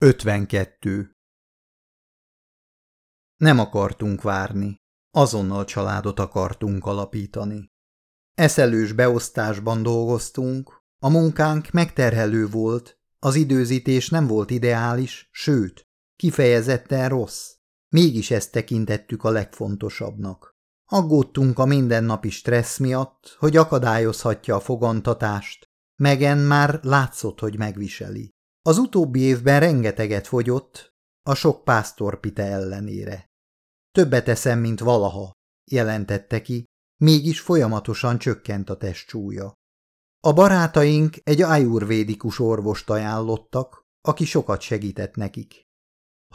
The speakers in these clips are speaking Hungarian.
52. Nem akartunk várni, azonnal családot akartunk alapítani. Eszelős beosztásban dolgoztunk, a munkánk megterhelő volt, az időzítés nem volt ideális, sőt, kifejezetten rossz. Mégis ezt tekintettük a legfontosabbnak. Aggódtunk a mindennapi stressz miatt, hogy akadályozhatja a fogantatást, Megen már látszott, hogy megviseli. Az utóbbi évben rengeteget fogyott, a sok pásztorpite ellenére. Többet eszem, mint valaha, jelentette ki, mégis folyamatosan csökkent a testsúlya. A barátaink egy ajurvédikus orvost ajánlottak, aki sokat segített nekik.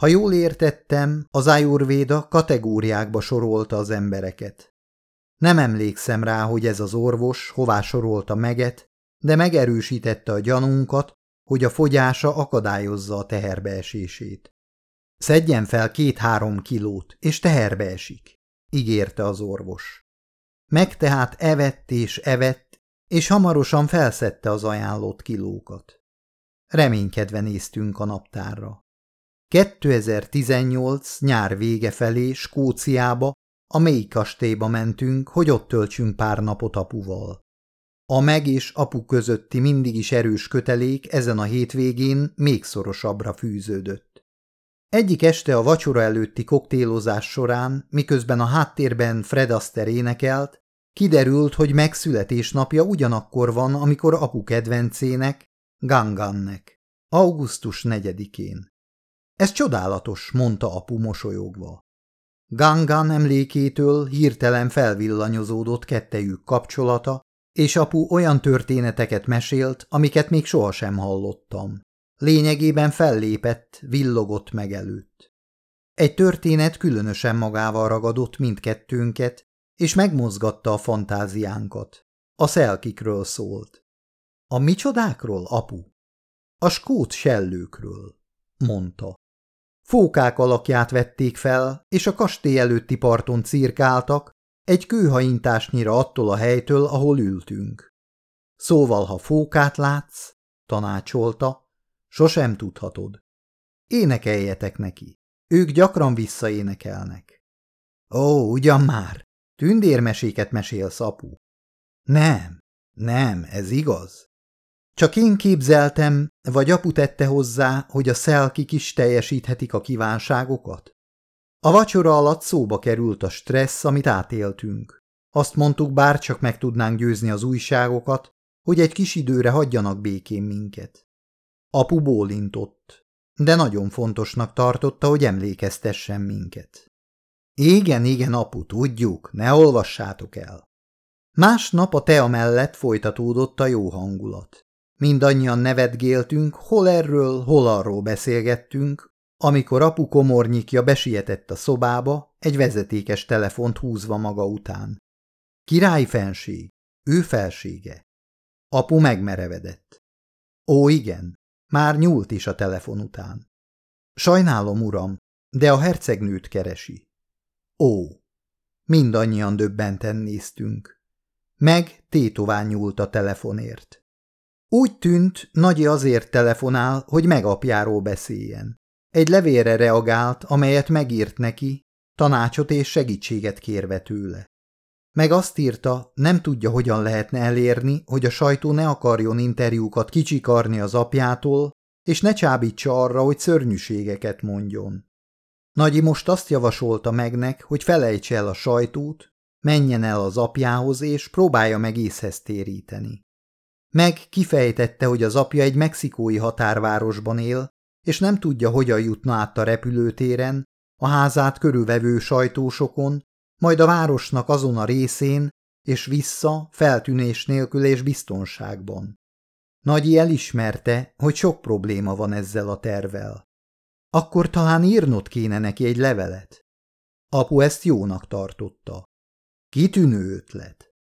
Ha jól értettem, az ajurvéda kategóriákba sorolta az embereket. Nem emlékszem rá, hogy ez az orvos hová sorolta meget, de megerősítette a gyanunkat, hogy a fogyása akadályozza a teherbeesését. Szedjen fel két-három kilót, és teherbe esik, ígérte az orvos. Meg tehát evett és evett, és hamarosan felszette az ajánlott kilókat. Reménykedve néztünk a naptárra. 2018 nyár vége felé Skóciába, a mély kastélyba mentünk, hogy ott töltsünk pár napot apuval. A meg és apu közötti mindig is erős kötelék ezen a hétvégén még szorosabbra fűződött. Egyik este a vacsora előtti koktélozás során, miközben a háttérben Fred Astaire énekelt, kiderült, hogy megszületésnapja ugyanakkor van, amikor apu kedvencének, Gangannek, augusztus negyedikén. Ez csodálatos, mondta apu mosolyogva. Gangan emlékétől hirtelen felvillanyozódott kettejük kapcsolata, és apu olyan történeteket mesélt, amiket még sohasem hallottam. Lényegében fellépett, villogott meg előtt. Egy történet különösen magával ragadott mindkettőnket, és megmozgatta a fantáziánkat. A szelkikről szólt. A micsodákról, apu? A skót sellőkről, mondta. Fókák alakját vették fel, és a kastély előtti parton cirkáltak, egy kőhaintásnyira attól a helytől, ahol ültünk. Szóval, ha fókát látsz, tanácsolta, sosem tudhatod. Énekeljetek neki. Ők gyakran visszaénekelnek. Ó, ugyan már, tündérmeséket mesélsz, apu. Nem, nem, ez igaz. Csak én képzeltem, vagy apu tette hozzá, hogy a szelkik is teljesíthetik a kívánságokat? A vacsora alatt szóba került a stressz, amit átéltünk. Azt mondtuk, bár csak meg tudnánk győzni az újságokat, hogy egy kis időre hagyjanak békén minket. Apu bólintott, de nagyon fontosnak tartotta, hogy emlékeztessen minket. Igen, igen, apu, tudjuk, ne olvassátok el. Másnap a tea mellett folytatódott a jó hangulat. Mindannyian nevetgéltünk, hol erről, hol arról beszélgettünk, amikor apu komornyikja besietett a szobába, egy vezetékes telefont húzva maga után. Király fenség, ő felsége. Apu megmerevedett. Ó, igen, már nyúlt is a telefon után. Sajnálom, uram, de a hercegnőt keresi. Ó, mindannyian döbbenten néztünk. Meg tétován nyúlt a telefonért. Úgy tűnt, Nagyi azért telefonál, hogy megapjáról beszéljen. Egy levélre reagált, amelyet megírt neki, tanácsot és segítséget kérve tőle. Meg azt írta, nem tudja, hogyan lehetne elérni, hogy a sajtó ne akarjon interjúkat kicsikarni az apjától, és ne csábítsa arra, hogy szörnyűségeket mondjon. Nagyi most azt javasolta megnek, hogy felejtse el a sajtót, menjen el az apjához, és próbálja meg észhez téríteni. Meg kifejtette, hogy az apja egy mexikói határvárosban él, és nem tudja, hogyan jutna át a repülőtéren, a házát körülvevő sajtósokon, majd a városnak azon a részén, és vissza, feltűnés nélkül és biztonságban. Nagyi elismerte, hogy sok probléma van ezzel a tervel. Akkor talán írnod kéne neki egy levelet. Apu ezt jónak tartotta. Kitűnő ötlet.